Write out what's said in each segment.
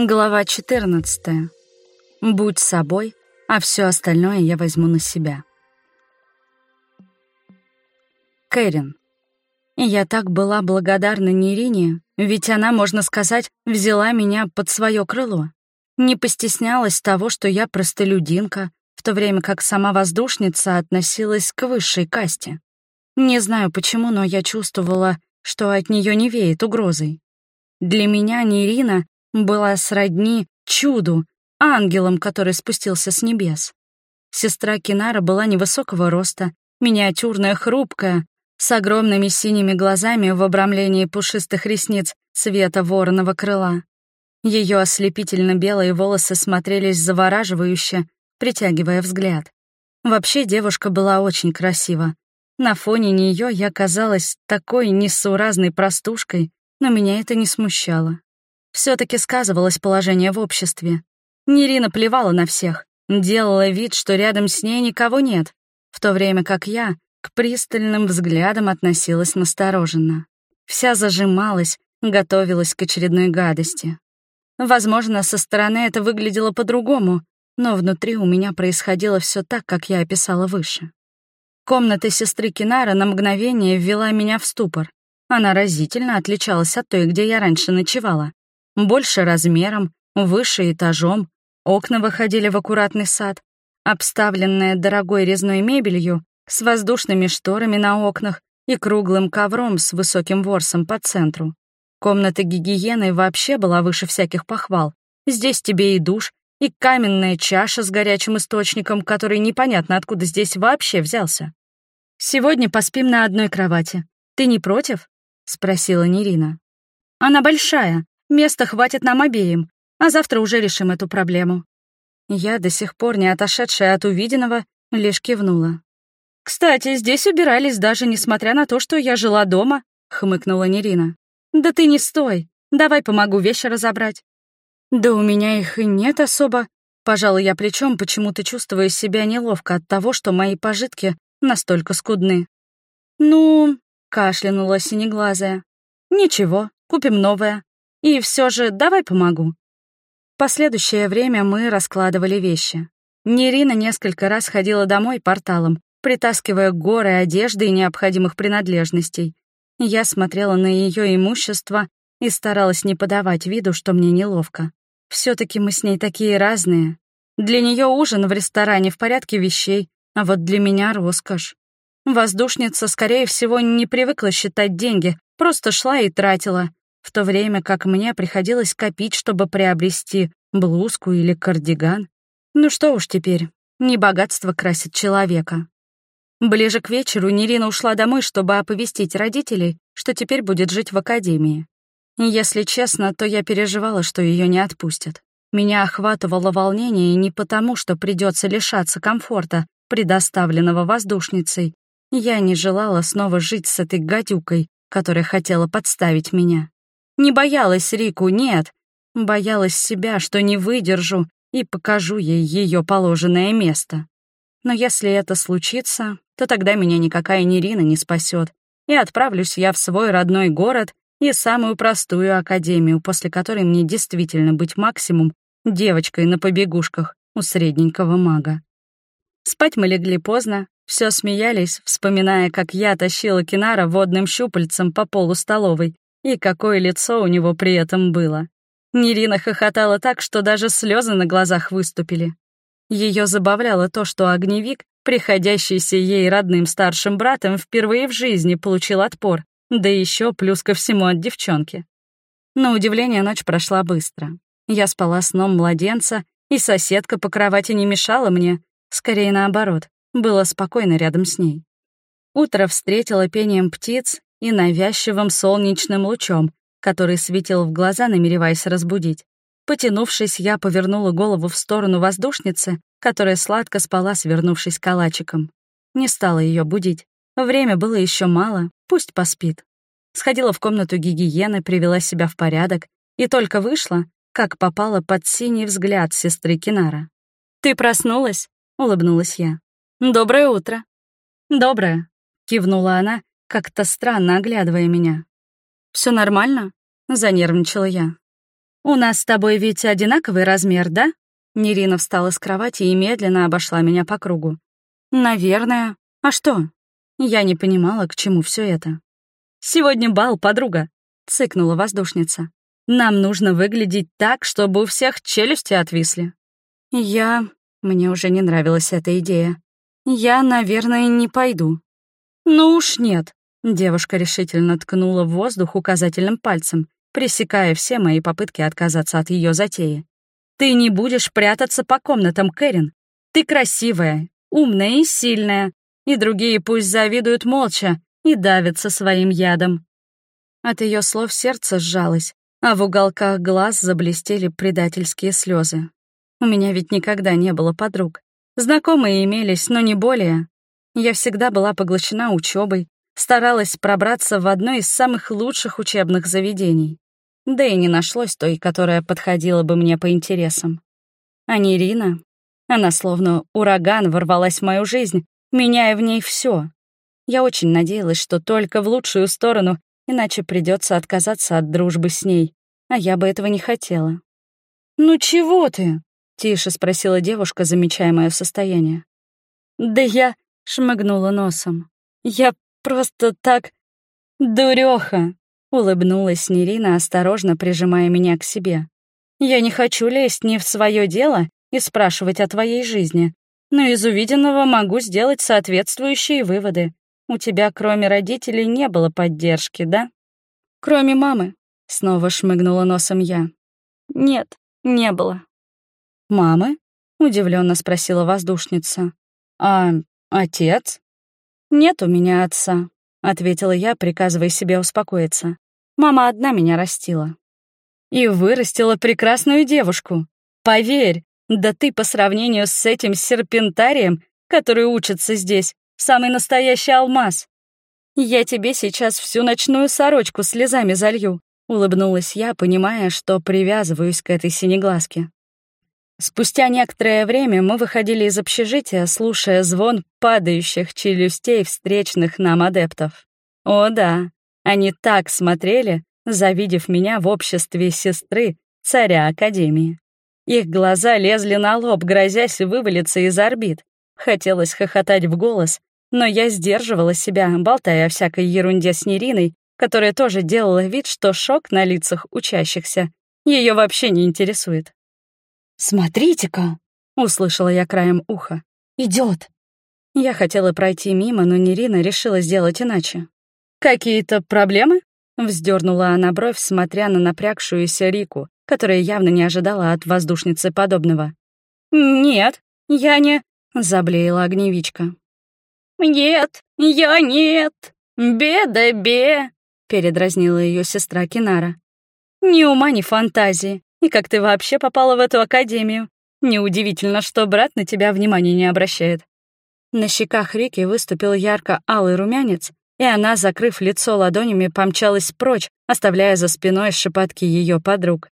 Глава 14. Будь собой, а все остальное я возьму на себя. Кэрин. Я так была благодарна Нерине, ведь она, можно сказать, взяла меня под свое крыло. Не постеснялась того, что я простолюдинка, в то время как сама воздушница относилась к высшей касте. Не знаю почему, но я чувствовала, что от нее не веет угрозой. Для меня Нерина была сродни чуду, ангелом, который спустился с небес. Сестра Кинара была невысокого роста, миниатюрная, хрупкая, с огромными синими глазами в обрамлении пушистых ресниц цвета вороного крыла. Ее ослепительно-белые волосы смотрелись завораживающе, притягивая взгляд. Вообще девушка была очень красива. На фоне нее я казалась такой несуразной простушкой, но меня это не смущало все таки сказывалось положение в обществе. Нерина плевала на всех, делала вид, что рядом с ней никого нет, в то время как я к пристальным взглядам относилась настороженно. Вся зажималась, готовилась к очередной гадости. Возможно, со стороны это выглядело по-другому, но внутри у меня происходило все так, как я описала выше. Комната сестры Кинара на мгновение ввела меня в ступор. Она разительно отличалась от той, где я раньше ночевала. Больше размером, выше этажом, окна выходили в аккуратный сад, обставленная дорогой резной мебелью, с воздушными шторами на окнах и круглым ковром с высоким ворсом по центру. Комната гигиены вообще была выше всяких похвал. Здесь тебе и душ, и каменная чаша с горячим источником, который непонятно откуда здесь вообще взялся. «Сегодня поспим на одной кровати. Ты не против?» — спросила Нерина. «Она большая, Места хватит нам обеим, а завтра уже решим эту проблему». Я, до сих пор не отошедшая от увиденного, лишь кивнула. «Кстати, здесь убирались даже несмотря на то, что я жила дома», — хмыкнула Нерина. «Да ты не стой, давай помогу вещи разобрать». «Да у меня их и нет особо», — пожалуй, я плечом, почему-то чувствуя себя неловко от того, что мои пожитки настолько скудны. «Ну...» — кашлянула синеглазая. «Ничего, купим новое. И все же давай помогу». Последующее время мы раскладывали вещи. Нерина несколько раз ходила домой порталом, притаскивая горы одежды и необходимых принадлежностей. Я смотрела на ее имущество и старалась не подавать виду, что мне неловко. все таки мы с ней такие разные. Для нее ужин в ресторане в порядке вещей, а вот для меня роскошь. Воздушница, скорее всего, не привыкла считать деньги, просто шла и тратила, в то время как мне приходилось копить, чтобы приобрести блузку или кардиган. Ну что уж теперь, не богатство красит человека. Ближе к вечеру Нерина ушла домой, чтобы оповестить родителей, что теперь будет жить в академии. Если честно, то я переживала, что ее не отпустят. Меня охватывало волнение не потому, что придется лишаться комфорта, предоставленного воздушницей. Я не желала снова жить с этой гадюкой, которая хотела подставить меня. Не боялась Рику, нет. Боялась себя, что не выдержу и покажу ей ее положенное место. Но если это случится, то тогда меня никакая Нерина не спасет, и отправлюсь я в свой родной город и самую простую академию, после которой мне действительно быть максимум девочкой на побегушках у средненького мага. Спать мы легли поздно, все смеялись, вспоминая, как я тащила Кинара водным щупальцем по полу столовой, и какое лицо у него при этом было. Нерина хохотала так, что даже слезы на глазах выступили. Ее забавляло то, что огневик, приходящийся ей родным старшим братом, впервые в жизни получил отпор, да еще плюс ко всему от девчонки. На удивление, ночь прошла быстро. Я спала сном младенца, и соседка по кровати не мешала мне, скорее наоборот, было спокойно рядом с ней. Утро встретило пением птиц и навязчивым солнечным лучом, который светил в глаза, намереваясь разбудить. Потянувшись, я повернула голову в сторону воздушницы, которая сладко спала, свернувшись калачиком. Не стала ее будить. Время было еще мало, пусть поспит. Сходила в комнату гигиены, привела себя в порядок и только вышла, как попала под синий взгляд сестры Кинара. «Ты проснулась?» — улыбнулась я. «Доброе утро». «Доброе», — кивнула она как-то странно оглядывая меня. Все нормально?» — занервничала я. У нас с тобой ведь одинаковый размер, да?» Нерина встала с кровати и медленно обошла меня по кругу. «Наверное. А что?» Я не понимала, к чему все это. «Сегодня бал, подруга», — цыкнула воздушница. «Нам нужно выглядеть так, чтобы у всех челюсти отвисли». Я... Мне уже не нравилась эта идея. Я, наверное, не пойду. «Ну уж нет», — девушка решительно ткнула в воздух указательным пальцем, пресекая все мои попытки отказаться от ее затеи. «Ты не будешь прятаться по комнатам, Кэрин. Ты красивая, умная и сильная, и другие пусть завидуют молча и давятся своим ядом». От ее слов сердце сжалось, а в уголках глаз заблестели предательские слезы. У меня ведь никогда не было подруг. Знакомые имелись, но не более. Я всегда была поглощена учебой, старалась пробраться в одно из самых лучших учебных заведений. Да и не нашлось той, которая подходила бы мне по интересам. А не Ирина. Она словно ураган ворвалась в мою жизнь, меняя в ней все. Я очень надеялась, что только в лучшую сторону, иначе придется отказаться от дружбы с ней, а я бы этого не хотела. «Ну чего ты?» — тише спросила девушка, замечая мое состояние. «Да я...» — шмыгнула носом. «Я просто так... дурёха!» Улыбнулась Нерина, осторожно прижимая меня к себе. «Я не хочу лезть не в свое дело и спрашивать о твоей жизни, но из увиденного могу сделать соответствующие выводы. У тебя, кроме родителей, не было поддержки, да?» «Кроме мамы», — снова шмыгнула носом я. «Нет, не было». «Мамы?» — удивленно спросила воздушница. «А отец?» «Нет у меня отца», — ответила я, приказывая себе успокоиться. «Мама одна меня растила». «И вырастила прекрасную девушку. Поверь, да ты по сравнению с этим серпентарием, который учится здесь, самый настоящий алмаз. Я тебе сейчас всю ночную сорочку слезами залью», — улыбнулась я, понимая, что привязываюсь к этой синеглазке. Спустя некоторое время мы выходили из общежития, слушая звон падающих челюстей встречных нам адептов. О да, они так смотрели, завидев меня в обществе сестры, царя Академии. Их глаза лезли на лоб, грозясь вывалиться из орбит. Хотелось хохотать в голос, но я сдерживала себя, болтая о всякой ерунде с Нериной, которая тоже делала вид, что шок на лицах учащихся ее вообще не интересует. «Смотрите-ка!» — услышала я краем уха. Идет. Я хотела пройти мимо, но Нерина решила сделать иначе. «Какие-то проблемы?» — вздернула она бровь, смотря на напрягшуюся Рику, которая явно не ожидала от воздушницы подобного. «Нет, я не...» — заблеяла огневичка. «Нет, я нет, бе-да-бе», — передразнила ее сестра Кинара. «Ни ума, ни фантазии. И как ты вообще попала в эту академию? Неудивительно, что брат на тебя внимания не обращает». На щеках Рики выступил ярко-алый румянец, и она, закрыв лицо ладонями, помчалась прочь, оставляя за спиной шепотки ее подруг.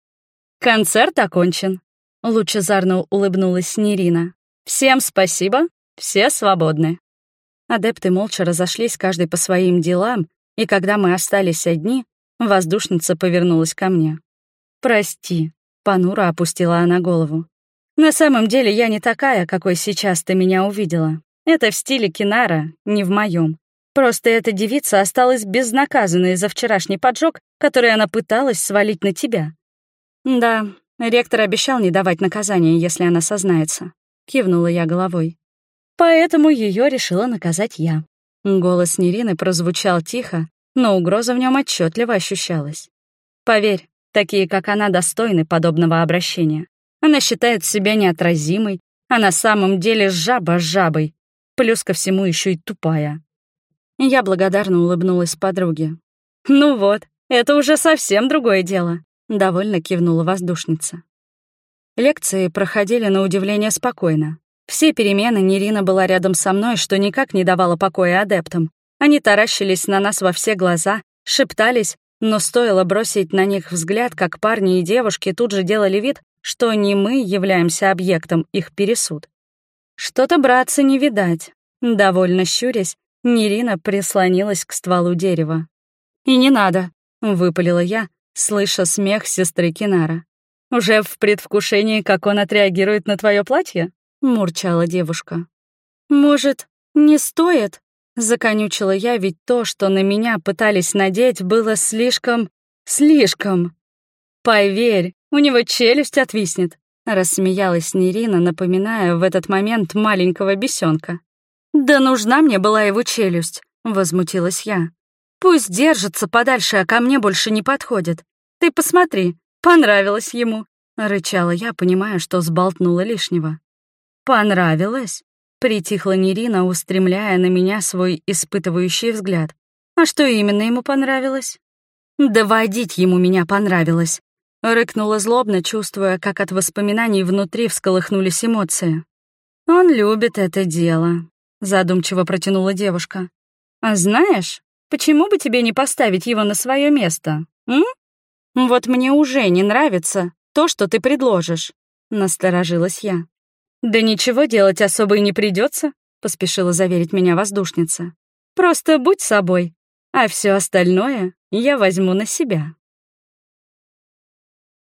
«Концерт окончен», — лучезарно улыбнулась Нерина. «Всем спасибо, все свободны». Адепты молча разошлись каждый по своим делам, и когда мы остались одни, воздушница повернулась ко мне. «Прости», — понуро опустила она голову. «На самом деле я не такая, какой сейчас ты меня увидела. Это в стиле Кинара, не в моем. Просто эта девица осталась безнаказанной за вчерашний поджог, который она пыталась свалить на тебя». «Да, ректор обещал не давать наказания, если она сознается», — кивнула я головой. «Поэтому ее решила наказать я». Голос Нерины прозвучал тихо, но угроза в нем отчетливо ощущалась. «Поверь, Такие, как она, достойны подобного обращения. Она считает себя неотразимой, а на самом деле жаба жабой, плюс ко всему еще и тупая. Я благодарно улыбнулась подруге. «Ну вот, это уже совсем другое дело», — довольно кивнула воздушница. Лекции проходили на удивление спокойно. Все перемены Нерина была рядом со мной, что никак не давало покоя адептам. Они таращились на нас во все глаза, шептались но стоило бросить на них взгляд, как парни и девушки тут же делали вид, что не мы являемся объектом их пересуд. Что-то братца не видать. Довольно щурясь, Нерина прислонилась к стволу дерева. «И не надо», — выпалила я, слыша смех сестры Кинара. Уже в предвкушении, как он отреагирует на твое платье?» — мурчала девушка. «Может, не стоит?» — законючила я, ведь то, что на меня пытались надеть, было слишком... слишком. «Поверь, у него челюсть отвиснет», — рассмеялась Нерина, напоминая в этот момент маленького бесенка. «Да нужна мне была его челюсть», — возмутилась я. «Пусть держится подальше, а ко мне больше не подходит. Ты посмотри, понравилось ему», — рычала я, понимая, что сболтнула лишнего. «Понравилось?» — притихла Нерина, устремляя на меня свой испытывающий взгляд. «А что именно ему понравилось?» «Доводить ему меня понравилось», — рыкнула злобно, чувствуя, как от воспоминаний внутри всколыхнулись эмоции. «Он любит это дело», — задумчиво протянула девушка. «А знаешь, почему бы тебе не поставить его на свое место, м? Вот мне уже не нравится то, что ты предложишь», — насторожилась я. «Да ничего делать особо и не придется, поспешила заверить меня воздушница. «Просто будь собой, а все остальное я возьму на себя».